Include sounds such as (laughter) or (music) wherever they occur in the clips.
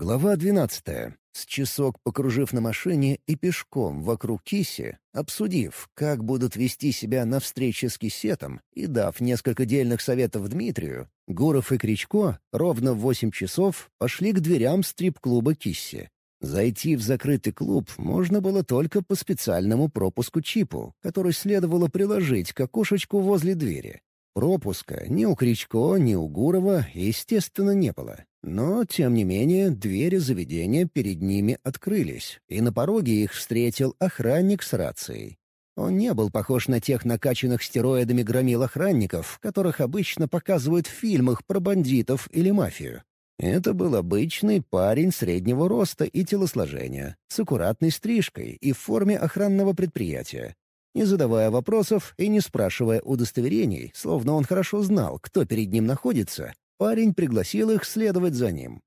Глава двенадцатая. С часок покружив на машине и пешком вокруг Киси, обсудив, как будут вести себя на встрече с Кисетом и дав несколько дельных советов Дмитрию, Гуров и Кричко ровно в восемь часов пошли к дверям стрип-клуба Кисси. Зайти в закрытый клуб можно было только по специальному пропуску-чипу, который следовало приложить к окошечку возле двери. Пропуска ни у Кричко, ни у Гурова, естественно, не было. Но, тем не менее, двери заведения перед ними открылись, и на пороге их встретил охранник с рацией. Он не был похож на тех накачанных стероидами громил охранников, которых обычно показывают в фильмах про бандитов или мафию. Это был обычный парень среднего роста и телосложения, с аккуратной стрижкой и в форме охранного предприятия. Не задавая вопросов и не спрашивая удостоверений, словно он хорошо знал, кто перед ним находится, парень пригласил их следовать за ним.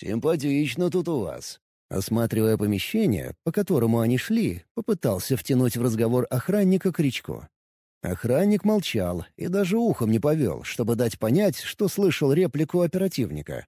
«Симпатично тут у вас». Осматривая помещение, по которому они шли, попытался втянуть в разговор охранника Кричко. Охранник молчал и даже ухом не повел, чтобы дать понять, что слышал реплику оперативника.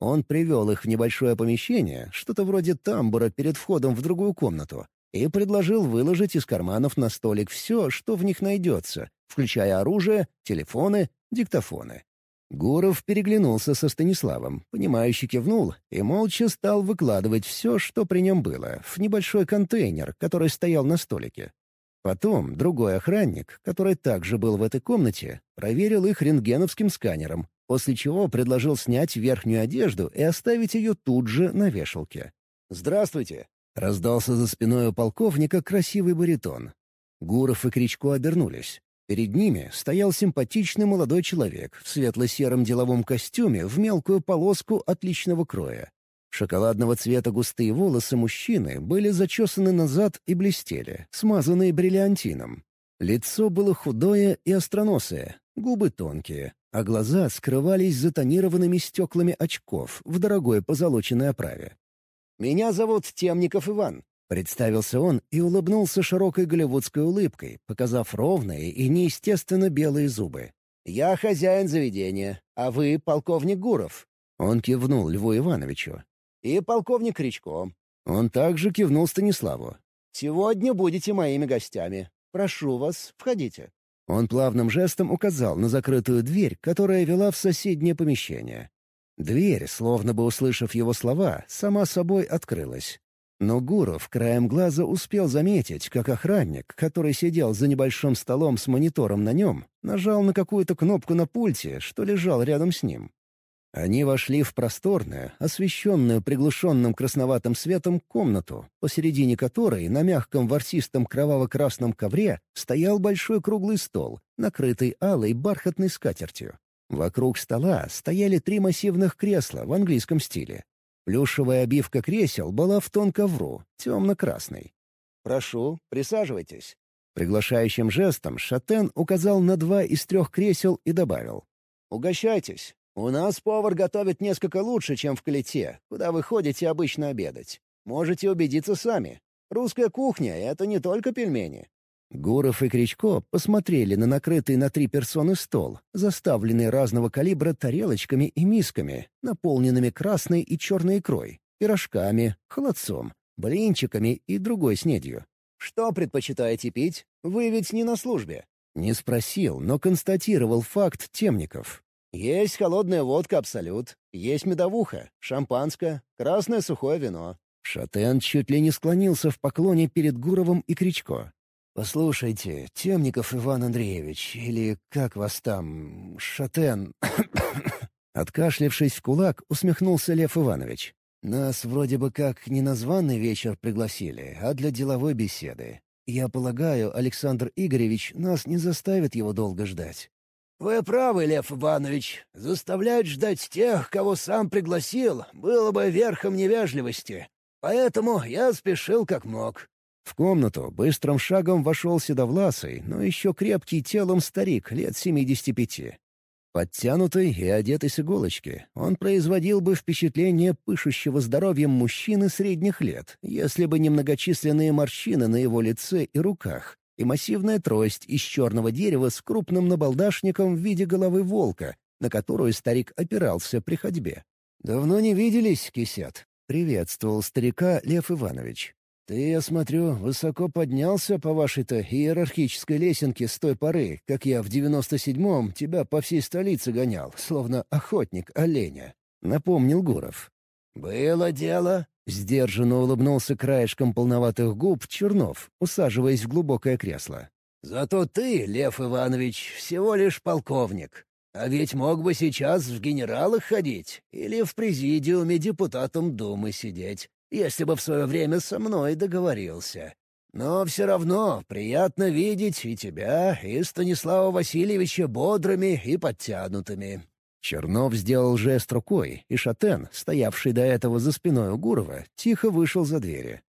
Он привел их в небольшое помещение, что-то вроде тамбура перед входом в другую комнату, и предложил выложить из карманов на столик все, что в них найдется, включая оружие, телефоны, диктофоны. Гуров переглянулся со Станиславом, понимающе кивнул и молча стал выкладывать все, что при нем было, в небольшой контейнер, который стоял на столике. Потом другой охранник, который также был в этой комнате, проверил их рентгеновским сканером, после чего предложил снять верхнюю одежду и оставить ее тут же на вешалке. «Здравствуйте!» — раздался за спиной у полковника красивый баритон. Гуров и Кричко обернулись. Перед ними стоял симпатичный молодой человек в светло-сером деловом костюме в мелкую полоску отличного кроя. Шоколадного цвета густые волосы мужчины были зачесаны назад и блестели, смазанные бриллиантином. Лицо было худое и остроносое, губы тонкие, а глаза скрывались за тонированными стеклами очков в дорогой позолоченной оправе. «Меня зовут Темников Иван», — представился он и улыбнулся широкой голливудской улыбкой, показав ровные и неестественно белые зубы. «Я хозяин заведения, а вы — полковник Гуров». Он кивнул Льву Ивановичу. «И полковник Кричко». Он также кивнул Станиславу. «Сегодня будете моими гостями. Прошу вас, входите». Он плавным жестом указал на закрытую дверь, которая вела в соседнее помещение. Дверь, словно бы услышав его слова, сама собой открылась. Но Гуров краем глаза успел заметить, как охранник, который сидел за небольшим столом с монитором на нем, нажал на какую-то кнопку на пульте, что лежал рядом с ним. Они вошли в просторную, освещенную приглушенным красноватым светом комнату, посередине которой на мягком ворсистом кроваво-красном ковре стоял большой круглый стол, накрытый алой бархатной скатертью. Вокруг стола стояли три массивных кресла в английском стиле. Плюшевая обивка кресел была в тон ковру, темно-красный. «Прошу, присаживайтесь». Приглашающим жестом Шатен указал на два из трех кресел и добавил. «Угощайтесь. «У нас повар готовит несколько лучше, чем в Калите, куда вы ходите обычно обедать. Можете убедиться сами. Русская кухня — это не только пельмени». Гуров и Кричко посмотрели на накрытый на три персоны стол, заставленный разного калибра тарелочками и мисками, наполненными красной и черной икрой, пирожками, холодцом, блинчиками и другой снедью. «Что предпочитаете пить? Вы ведь не на службе». Не спросил, но констатировал факт Темников. Есть холодная водка «Абсолют», есть медовуха, шампанское, красное сухое вино. Шатен чуть ли не склонился в поклоне перед Гуровым и Кричко. «Послушайте, Темников Иван Андреевич, или как вас там, Шатен...» (coughs) Откашлившись в кулак, усмехнулся Лев Иванович. «Нас вроде бы как не на званый вечер пригласили, а для деловой беседы. Я полагаю, Александр Игоревич нас не заставит его долго ждать. «Вы правы, Лев Иванович. Заставлять ждать тех, кого сам пригласил, было бы верхом невежливости. Поэтому я спешил как мог». В комнату быстрым шагом вошел седовласый, но еще крепкий телом старик лет семидесяти пяти. Подтянутый и одетый с иголочки, он производил бы впечатление пышущего здоровьем мужчины средних лет, если бы не многочисленные морщины на его лице и руках, и массивная трость из черного дерева с крупным набалдашником в виде головы волка, на которую старик опирался при ходьбе. «Давно не виделись, кисет», — приветствовал старика Лев Иванович. «Ты, я смотрю, высоко поднялся по вашей-то иерархической лесенке с той поры, как я в девяносто седьмом тебя по всей столице гонял, словно охотник оленя», — напомнил Гуров. «Было дело», — сдержанно улыбнулся краешком полноватых губ Чернов, усаживаясь в глубокое кресло. «Зато ты, Лев Иванович, всего лишь полковник. А ведь мог бы сейчас в генералах ходить или в президиуме депутатом Думы сидеть если бы в свое время со мной договорился. Но все равно приятно видеть и тебя, и Станислава Васильевича бодрыми и подтянутыми». Чернов сделал жест рукой, и Шатен, стоявший до этого за спиной у Гурова, тихо вышел за двери.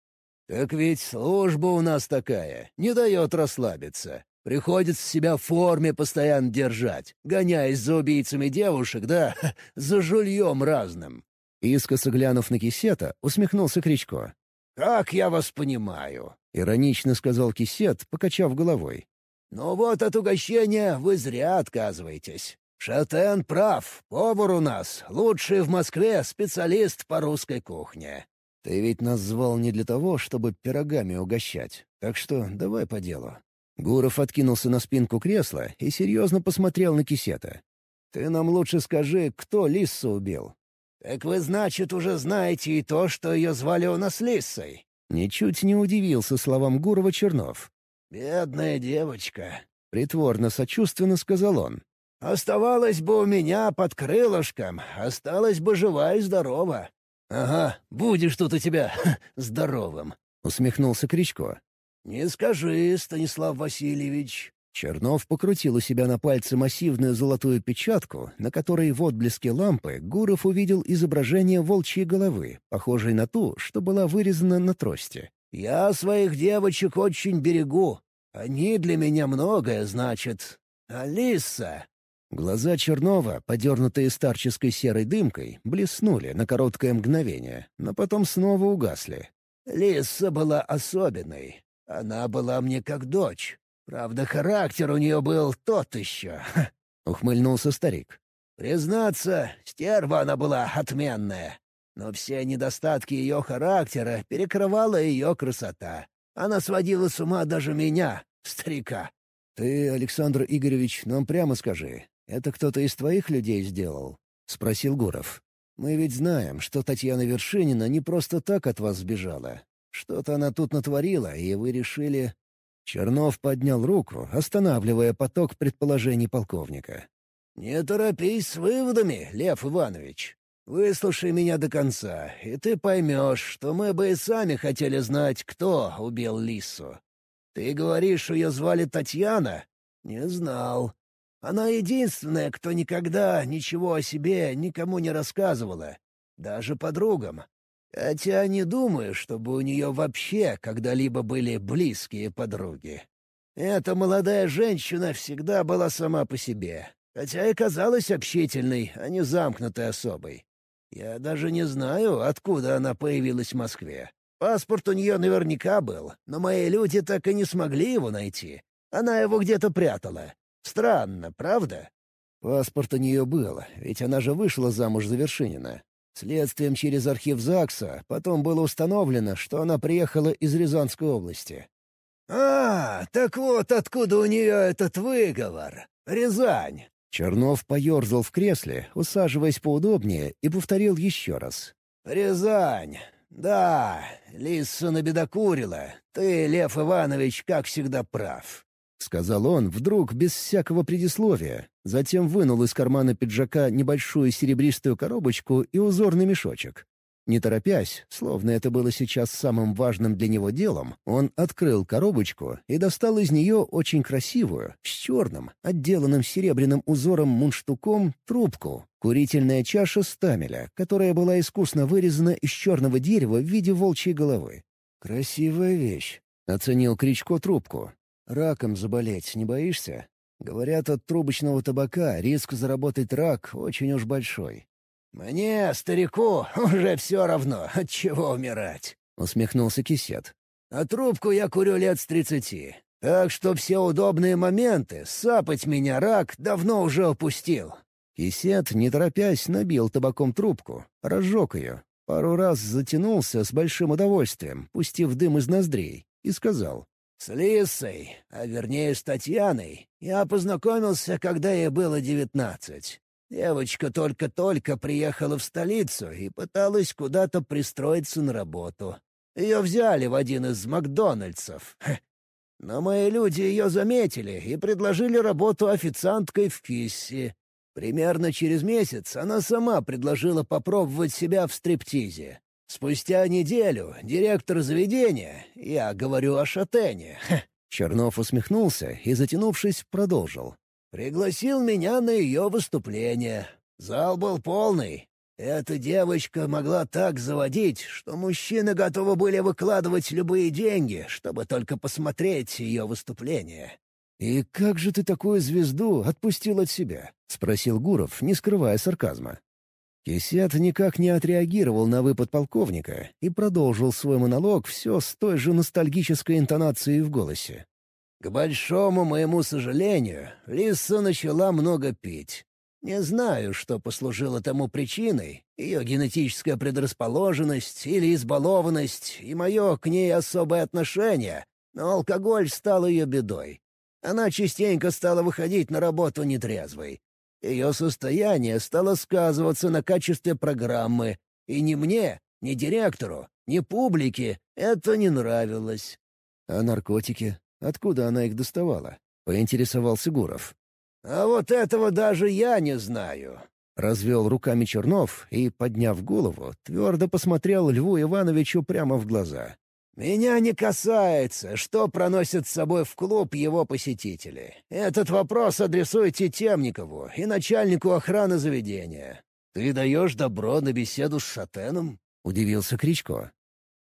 «Так ведь служба у нас такая, не дает расслабиться. Приходится себя в форме постоянно держать, гоняясь за убийцами девушек, да, (laughs) за жульем разным. Искоса глянув на Кисета, усмехнулся Кричко. «Как я вас понимаю?» — иронично сказал Кисет, покачав головой. «Ну вот от угощения вы зря отказываетесь. Шатен прав, повар у нас, лучший в Москве специалист по русской кухне». «Ты ведь нас звал не для того, чтобы пирогами угощать, так что давай по делу». Гуров откинулся на спинку кресла и серьезно посмотрел на Кисета. «Ты нам лучше скажи, кто Лиссу убил. «Так вы, значит, уже знаете и то, что ее звали у нас Лиссой?» Ничуть не удивился словам Гурова Чернов. «Бедная девочка», — притворно-сочувственно сказал он. «Оставалась бы у меня под крылышком, осталась бы жива и здорова». «Ага, будешь тут у тебя (laughs) здоровым», — усмехнулся Кричко. «Не скажи, Станислав Васильевич», Чернов покрутил у себя на пальце массивную золотую печатку, на которой в отблеске лампы Гуров увидел изображение волчьей головы, похожей на ту, что была вырезана на трости. «Я своих девочек очень берегу. Они для меня многое значат. Алиса!» Глаза Чернова, подернутые старческой серой дымкой, блеснули на короткое мгновение, но потом снова угасли. «Лиса была особенной. Она была мне как дочь. Правда, характер у нее был тот еще. (laughs) — ухмыльнулся старик. «Признаться, стерва она была отменная. Но все недостатки ее характера перекрывала ее красота. Она сводила с ума даже меня, старика». «Ты, Александр Игоревич, нам прямо скажи, это кто-то из твоих людей сделал?» — спросил Гуров. «Мы ведь знаем, что Татьяна Вершинина не просто так от вас сбежала. Что-то она тут натворила, и вы решили...» Чернов поднял руку, останавливая поток предположений полковника. «Не торопись с выводами, Лев Иванович. Выслушай меня до конца, и ты поймешь, что мы бы и сами хотели знать, кто убил Лису. Ты говоришь, ее звали Татьяна? Не знал. Она единственная, кто никогда ничего о себе никому не рассказывала, даже подругам. Хотя не думаю, чтобы у нее вообще когда-либо были близкие подруги. Эта молодая женщина всегда была сама по себе, хотя и казалась общительной, а не замкнутой особой. Я даже не знаю, откуда она появилась в Москве. Паспорт у нее наверняка был, но мои люди так и не смогли его найти. Она его где-то прятала. Странно, правда? Паспорт у нее был, ведь она же вышла замуж за Вершинина. Следствием через архив ЗАГСа потом было установлено, что она приехала из Рязанской области. «А, так вот откуда у нее этот выговор. Рязань!» Чернов поерзал в кресле, усаживаясь поудобнее, и повторил еще раз. «Рязань! Да, Лиса набедокурила. Ты, Лев Иванович, как всегда прав. — сказал он вдруг без всякого предисловия. Затем вынул из кармана пиджака небольшую серебристую коробочку и узорный мешочек. Не торопясь, словно это было сейчас самым важным для него делом, он открыл коробочку и достал из нее очень красивую, с черным, отделанным серебряным узором мундштуком, трубку, курительная чаша стамеля, которая была искусно вырезана из черного дерева в виде волчьей головы. «Красивая вещь», — оценил Кричко трубку. Раком заболеть не боишься? Говорят, от трубочного табака риск заработать рак очень уж большой. «Мне, старику, (laughs) уже все равно, от чего умирать», — усмехнулся Кисет. «А трубку я курю лет с тридцати, так что все удобные моменты, сапать меня рак давно уже опустил». Кисет, не торопясь, набил табаком трубку, разжег ее. Пару раз затянулся с большим удовольствием, пустив дым из ноздрей, и сказал. «С Лисой, а вернее с Татьяной, я познакомился, когда ей было девятнадцать. Девочка только-только приехала в столицу и пыталась куда-то пристроиться на работу. Ее взяли в один из Макдональдсов. Но мои люди ее заметили и предложили работу официанткой в Кисси. Примерно через месяц она сама предложила попробовать себя в стриптизе. Спустя неделю директор заведения, я говорю о Шатене, Чернов усмехнулся и, затянувшись, продолжил. Пригласил меня на ее выступление. Зал был полный. Эта девочка могла так заводить, что мужчины готовы были выкладывать любые деньги, чтобы только посмотреть ее выступление. «И как же ты такую звезду отпустил от себя?» — спросил Гуров, не скрывая сарказма. Кисет никак не отреагировал на выпад полковника и продолжил свой монолог все с той же ностальгической интонацией в голосе. К большому моему сожалению, Лиса начала много пить. Не знаю, что послужило тому причиной, ее генетическая предрасположенность или избалованность и мое к ней особое отношение, но алкоголь стал ее бедой. Она частенько стала выходить на работу нетрезвой. Ее состояние стало сказываться на качестве программы, и ни мне, ни директору, ни публике это не нравилось. А наркотики? Откуда она их доставала? Поинтересовался Гуров. «А вот этого даже я не знаю». Развел руками Чернов и, подняв голову, твердо посмотрел Льву Ивановичу прямо в глаза. «Меня не касается, что проносят с собой в клуб его посетители. Этот вопрос адресуйте Темникову и начальнику охраны заведения. Ты даешь добро на беседу с Шатеном?» — удивился Кричко.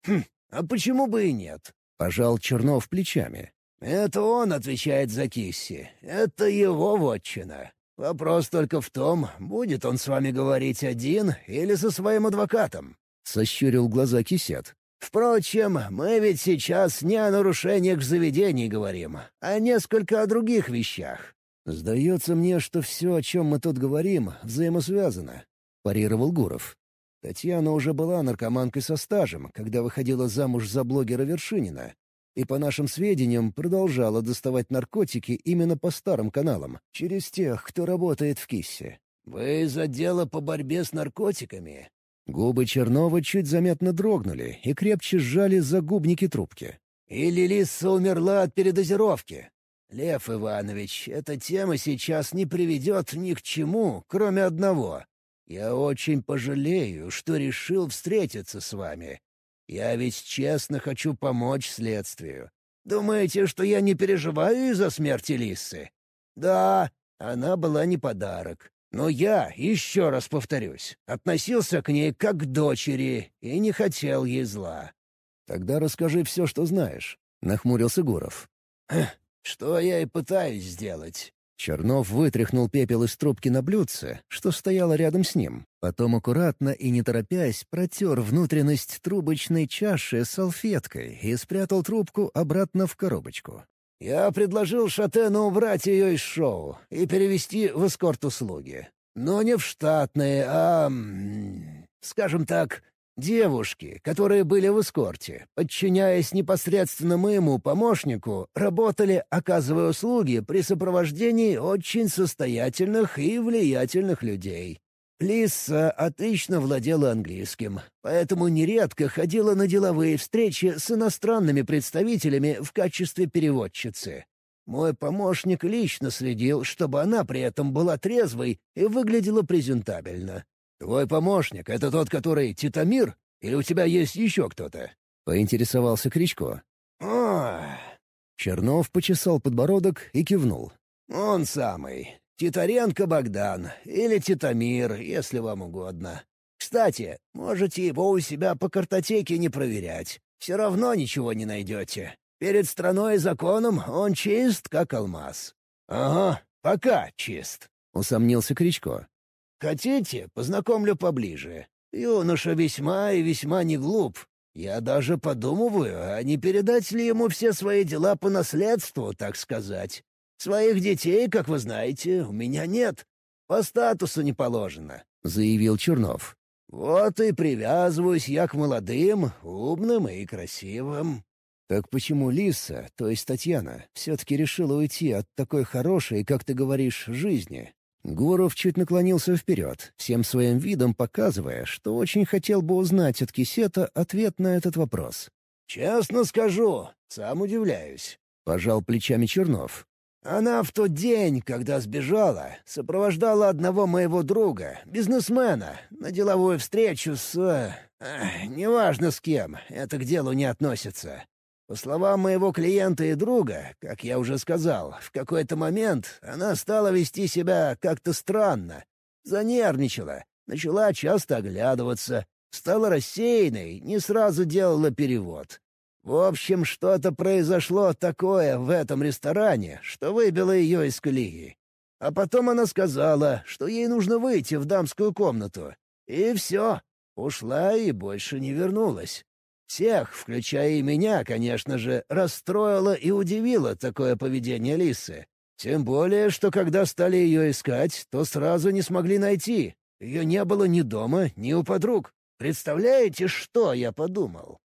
«Хм, а почему бы и нет?» — пожал Чернов плечами. «Это он отвечает за Кисси. Это его вотчина. Вопрос только в том, будет он с вами говорить один или со своим адвокатом». Сощурил глаза Кисет. «Впрочем, мы ведь сейчас не о нарушениях в заведении говорим, а несколько о других вещах». «Сдается мне, что все, о чем мы тут говорим, взаимосвязано», — парировал Гуров. Татьяна уже была наркоманкой со стажем, когда выходила замуж за блогера Вершинина, и, по нашим сведениям, продолжала доставать наркотики именно по старым каналам, через тех, кто работает в КИССе. «Вы из отдела по борьбе с наркотиками?» Губы Чернова чуть заметно дрогнули и крепче сжали загубники трубки. «Или Лиса умерла от передозировки?» «Лев Иванович, эта тема сейчас не приведет ни к чему, кроме одного. Я очень пожалею, что решил встретиться с вами. Я ведь честно хочу помочь следствию. Думаете, что я не переживаю из-за смерти Лисы? Да, она была не подарок. Но я, еще раз повторюсь, относился к ней как к дочери и не хотел ей зла. «Тогда расскажи все, что знаешь», — нахмурился Гуров. «Что я и пытаюсь сделать. Чернов вытряхнул пепел из трубки на блюдце, что стояло рядом с ним. Потом аккуратно и не торопясь протер внутренность трубочной чаши салфеткой и спрятал трубку обратно в коробочку. «Я предложил Шатену убрать ее из шоу и перевести в эскорт-услуги. Но не в штатные, а... скажем так, Девушки, которые были в эскорте, подчиняясь непосредственно моему помощнику, работали, оказывая услуги при сопровождении очень состоятельных и влиятельных людей. Лиса отлично владела английским, поэтому нередко ходила на деловые встречи с иностранными представителями в качестве переводчицы. Мой помощник лично следил, чтобы она при этом была трезвой и выглядела презентабельно. «Твой помощник — это тот, который Титамир? Или у тебя есть еще кто-то?» — поинтересовался Кричко. «О!» Чернов почесал подбородок и кивнул. «Он самый. Титаренко Богдан. Или Титамир, если вам угодно. Кстати, можете его у себя по картотеке не проверять. Все равно ничего не найдете. Перед страной и законом он чист, как алмаз». «Ага, пока чист», — усомнился Кричко. Хотите, познакомлю поближе. Юноша весьма и весьма не глуп. Я даже подумываю, а не передать ли ему все свои дела по наследству, так сказать. Своих детей, как вы знаете, у меня нет. По статусу не положено», — заявил Чернов. Вот и привязываюсь я к молодым, умным и красивым». «Так почему Лиса, то есть Татьяна, все-таки решила уйти от такой хорошей, как ты говоришь, жизни?» Гуров чуть наклонился вперед, всем своим видом показывая, что очень хотел бы узнать от Кисета ответ на этот вопрос. «Честно скажу, сам удивляюсь», — пожал плечами Чернов. «Она в тот день, когда сбежала, сопровождала одного моего друга, бизнесмена, на деловую встречу с... Э, неважно с кем, это к делу не относится. По словам моего клиента и друга, как я уже сказал, в какой-то момент она стала вести себя как-то странно. Занервничала, начала часто оглядываться, стала рассеянной, не сразу делала перевод. В общем, что-то произошло такое в этом ресторане, что выбило ее из колеи. А потом она сказала, что ей нужно выйти в дамскую комнату. И все, ушла и больше не вернулась. Всех, включая и меня, конечно же, расстроило и удивило такое поведение Лисы. Тем более, что когда стали ее искать, то сразу не смогли найти. Ее не было ни дома, ни у подруг. Представляете, что я подумал?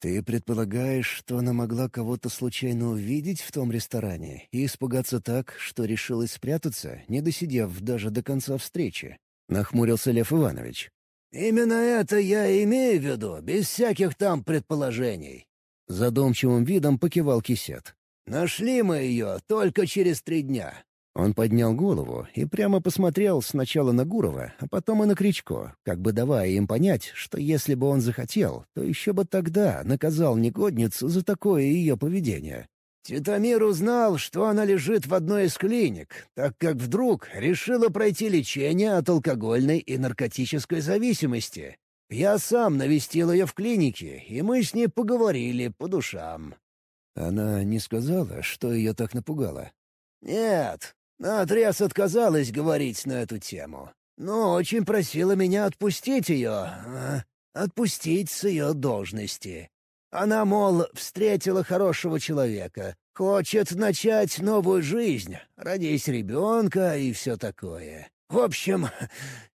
«Ты предполагаешь, что она могла кого-то случайно увидеть в том ресторане и испугаться так, что решилась спрятаться, не досидев даже до конца встречи?» — нахмурился Лев Иванович. «Именно это я имею в виду, без всяких там предположений». Задумчивым видом покивал кисет. «Нашли мы ее только через три дня». Он поднял голову и прямо посмотрел сначала на Гурова, а потом и на Кричко, как бы давая им понять, что если бы он захотел, то еще бы тогда наказал негодницу за такое ее поведение. Титамир узнал, что она лежит в одной из клиник, так как вдруг решила пройти лечение от алкогольной и наркотической зависимости. Я сам навестил ее в клинике, и мы с ней поговорили по душам. Она не сказала, что ее так напугало? Нет, наотрез отказалась говорить на эту тему, но очень просила меня отпустить ее, а, отпустить с ее должности. Она, мол, встретила хорошего человека, хочет начать новую жизнь, родить ребенка и все такое. В общем,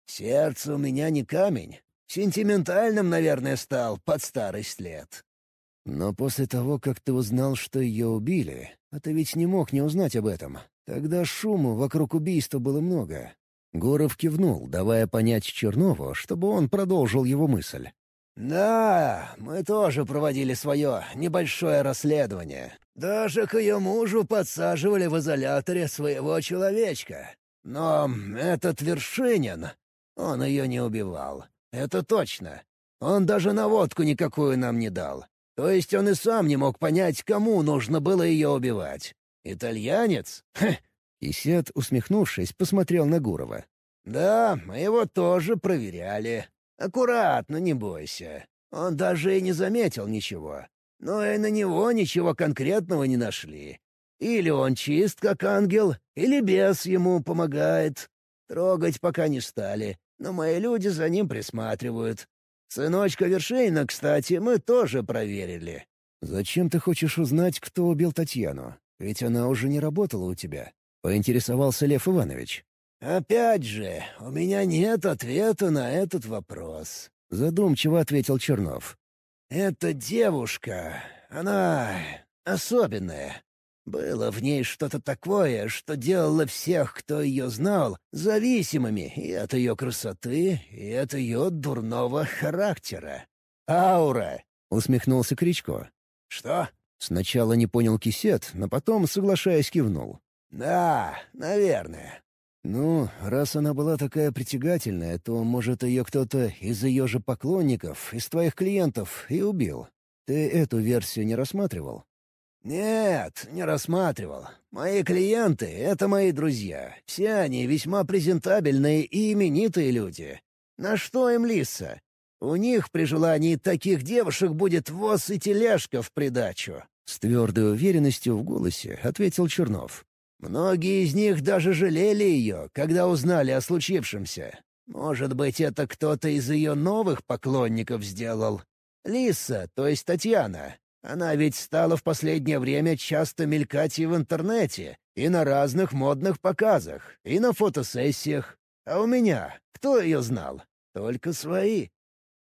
сердце у меня не камень. Сентиментальным, наверное, стал под старость лет. Но после того, как ты узнал, что ее убили, а ты ведь не мог не узнать об этом, тогда шуму вокруг убийства было много. Гуров кивнул, давая понять Чернову, чтобы он продолжил его мысль. «Да, мы тоже проводили свое небольшое расследование. Даже к ее мужу подсаживали в изоляторе своего человечка. Но этот Вершинин, он ее не убивал. Это точно. Он даже наводку никакую нам не дал. То есть он и сам не мог понять, кому нужно было ее убивать. Итальянец? Хе!» Исет, усмехнувшись, посмотрел на Гурова. «Да, мы его тоже проверяли. Аккуратно, не бойся. Он даже и не заметил ничего. Но и на него ничего конкретного не нашли. Или он чист, как ангел, или бес ему помогает. Трогать пока не стали, но мои люди за ним присматривают. Сыночка Вершейна, кстати, мы тоже проверили. «Зачем ты хочешь узнать, кто убил Татьяну? Ведь она уже не работала у тебя», — поинтересовался Лев Иванович. «Опять же, у меня нет ответа на этот вопрос», — задумчиво ответил Чернов. «Эта девушка, она особенная. Было в ней что-то такое, что делало всех, кто ее знал, зависимыми и от ее красоты, и от ее дурного характера. Аура!» — усмехнулся Кричко. «Что?» Сначала не понял кисет, но потом, соглашаясь, кивнул. «Да, наверное. «Ну, раз она была такая притягательная, то, может, ее кто-то из ее же поклонников, из твоих клиентов, и убил. Ты эту версию не рассматривал?» «Нет, не рассматривал. Мои клиенты — это мои друзья. Все они весьма презентабельные и именитые люди. На что им лиса? У них при желании таких девушек будет воз и тележка в придачу». С твердой уверенностью в голосе ответил Чернов. Многие из них даже жалели ее, когда узнали о случившемся. Может быть, это кто-то из ее новых поклонников сделал. Лиса, то есть Татьяна. Она ведь стала в последнее время часто мелькать и в интернете, и на разных модных показах, и на фотосессиях. А у меня кто ее знал? только свои».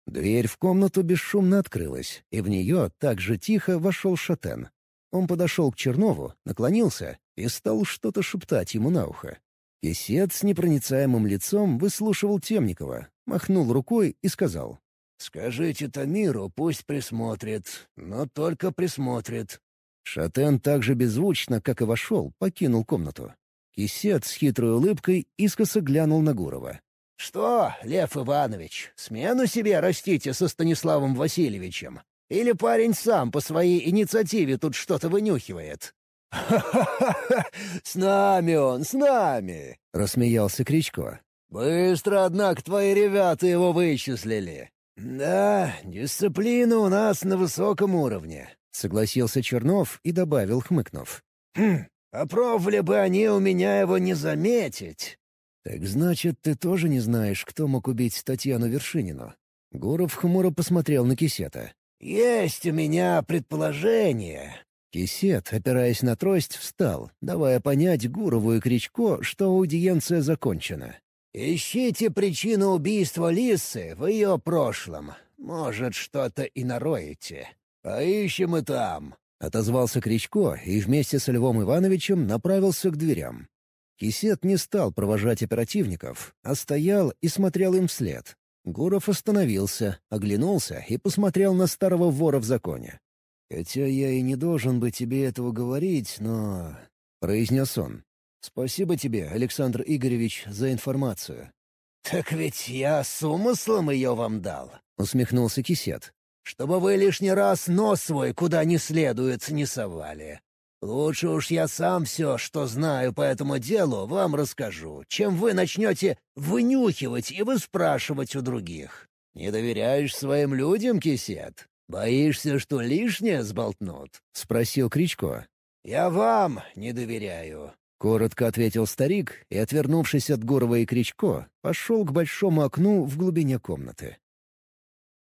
Дверь в комнату бесшумно открылась, и в нее так же тихо вошел Шатен. Он подошел к Чернову, наклонился и стал что-то шептать ему на ухо. Кисет с непроницаемым лицом выслушивал Темникова, махнул рукой и сказал. «Скажите Тамиру, пусть присмотрит, но только присмотрит». Шатен так же беззвучно, как и вошел, покинул комнату. Кисет с хитрой улыбкой искоса глянул на Гурова. «Что, Лев Иванович, смену себе растите со Станиславом Васильевичем? Или парень сам по своей инициативе тут что-то вынюхивает?» «Ха-ха-ха! С нами он, с нами!» — рассмеялся Кричко. «Быстро, однако, твои ребята его вычислили. Да, дисциплина у нас на высоком уровне», — согласился Чернов и добавил, хмыкнув. «Хм, попробовали бы они у меня его не заметить». «Так значит, ты тоже не знаешь, кто мог убить Татьяну Вершинину?» Гуров хмуро посмотрел на Кисета. «Есть у меня предположение». Кисет, опираясь на трость, встал, давая понять Гурову и Кричко, что аудиенция закончена. «Ищите причину убийства Лисы в ее прошлом. Может, что-то и нароете. Поищем и там». — отозвался Кричко и вместе с Львом Ивановичем направился к дверям. Кисет не стал провожать оперативников, а стоял и смотрел им вслед. Гуров остановился, оглянулся и посмотрел на старого вора в законе. «Хотя я и не должен бы тебе этого говорить, но...» — произнес он. «Спасибо тебе, Александр Игоревич, за информацию». «Так ведь я с умыслом ее вам дал», — усмехнулся Кисет. «Чтобы вы лишний раз нос свой куда не следует не совали. Лучше уж я сам все, что знаю по этому делу, вам расскажу, чем вы начнете вынюхивать и выспрашивать у других. Не доверяешь своим людям, кисет? Боишься, что лишнее сболтнут?» — спросил Кричко. «Я вам не доверяю», — коротко ответил старик и, отвернувшись от Гурова и Кричко, пошел к большому окну в глубине комнаты.